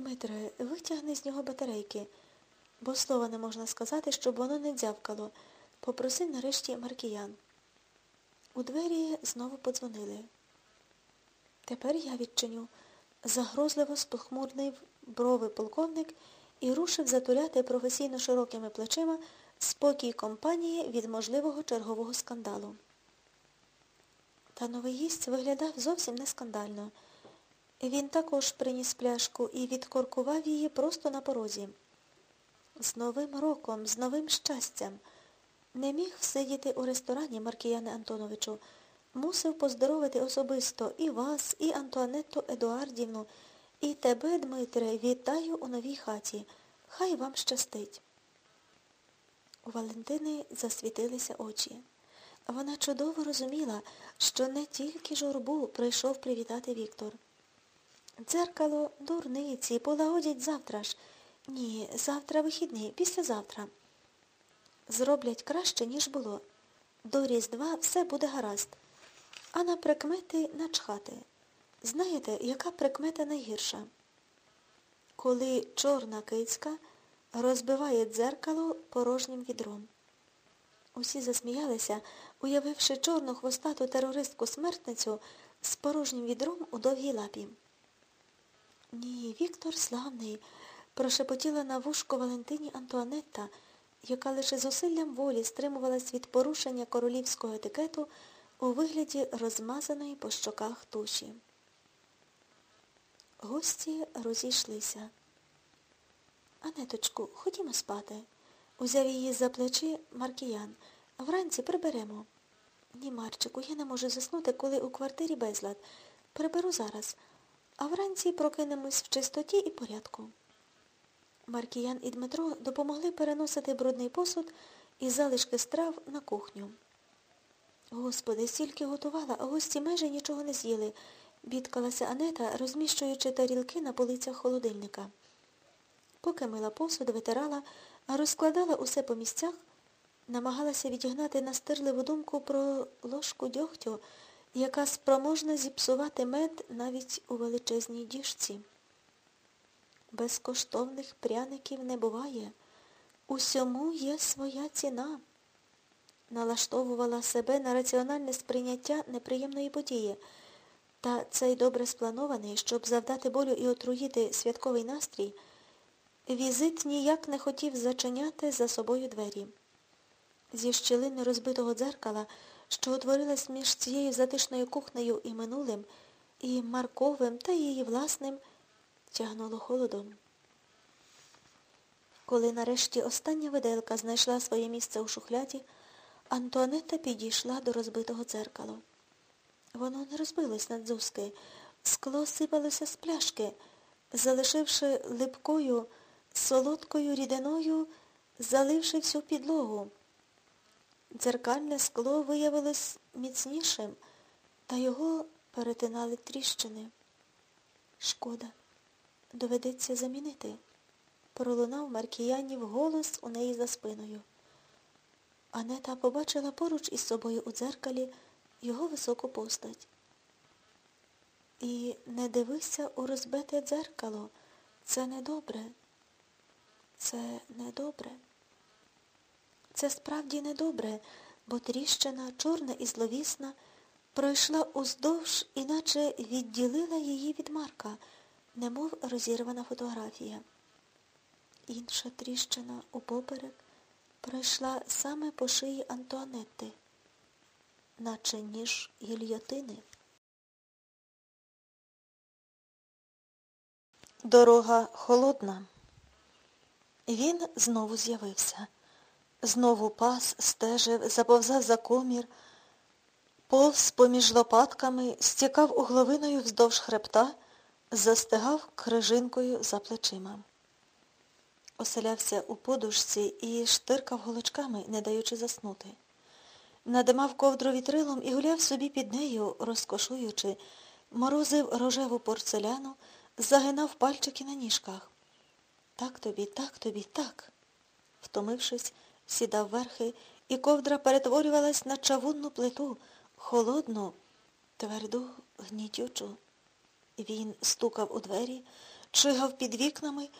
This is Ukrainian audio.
Дмитре, витягни з нього батарейки, бо слова не можна сказати, щоб воно не дзявкало. Попросив нарешті Маркіян. У двері знову подзвонили. Тепер я відчиню. Загрозливо спохмурнив брови полковник і рушив затуляти професійно широкими плечима спокій компанії від можливого чергового скандалу. Та новий гість виглядав зовсім не скандально. Він також приніс пляшку і відкоркував її просто на порозі. З новим роком, з новим щастям. Не міг всидіти у ресторані, Маркіяне Антоновичу. Мусив поздоровити особисто і вас, і Антуанетту Едуардівну, і тебе, Дмитре, вітаю у новій хаті. Хай вам щастить. У Валентини засвітилися очі. Вона чудово розуміла, що не тільки журбу прийшов привітати Віктор. Дзеркало, дурниці, полагодять завтра ж. Ні, завтра вихідний, післязавтра. Зроблять краще, ніж було. До Різдва все буде гаразд. А на прикмети начхати. Знаєте, яка прикмета найгірша? Коли чорна кицька розбиває дзеркало порожнім відром. Усі засміялися, уявивши чорну хвостату терористку смертницю з порожнім відром у довгій лапі. Ні, Віктор славний, прошепотіла на вушко Валентині Антуанетта, яка лише зусиллям волі стримувалась від порушення королівського етикету у вигляді розмазаної по щоках туші. Гості розійшлися. Анеточку, ходімо спати. Узяв її за плечі Маркіян. Вранці приберемо. Ні, Марчику, я не можу заснути, коли у квартирі безлад. Приберу зараз, а вранці прокинемось в чистоті і порядку. Маркіян і Дмитро допомогли переносити брудний посуд і залишки страв на кухню. Господи, стільки готувала, а гості майже нічого не з'їли, бідкалася Анета, розміщуючи тарілки на полицях холодильника. Поки мила посуд, витирала, а розкладала усе по місцях, намагалася відігнати настирливу думку про ложку дьогтю, яка спроможна зіпсувати мед навіть у величезній діжці. Безкоштовних пряників не буває. Усьому є своя ціна. Налаштовувала себе на раціональне сприйняття неприємної події. Та цей добре спланований, щоб завдати болю і отруїти святковий настрій, візит ніяк не хотів зачиняти за собою двері. Зі щілини розбитого дзеркала, що утворилась між цією затишною кухнею і минулим, і Марковим та її власним, тягнуло холодом. Коли нарешті остання виделка знайшла своє місце у шухляді, Антуанетта підійшла до розбитого дзеркала. Воно не розбилось над дзузки, скло сипалося з пляшки, залишивши липкою, солодкою рідиною, заливши всю підлогу. Дзеркальне скло виявилось міцнішим, та його перетинали тріщини. Шкода, доведеться замінити, пролунав Маркіянів голос у неї за спиною. Анета побачила поруч із собою у дзеркалі його високу постать. І не дивися у розбите дзеркало. Це недобре. Це недобре. Це справді недобре, бо тріщина, чорна і зловісна, пройшла уздовж, іначе відділила її від Марка, немов розірвана фотографія. Інша тріщина упоперек пройшла саме по шиї Антуанетти, наче ніж гільйотини. Дорога холодна. Він знову з'явився. Знову пас, стежив, заповзав за комір, повз поміж лопатками, стікав угловиною вздовж хребта, застигав крижинкою за плечима. Оселявся у подушці і штиркав голочками, не даючи заснути. Надимав ковдру вітрилом і гуляв собі під нею, розкошуючи, морозив рожеву порцеляну, загинав пальчики на ніжках. Так тобі, так тобі, так. Втомившись, сідав верхи, і ковдра перетворювалась на чавунну плиту, холодну, тверду, гнітючу. Він стукав у двері, чигав під вікнами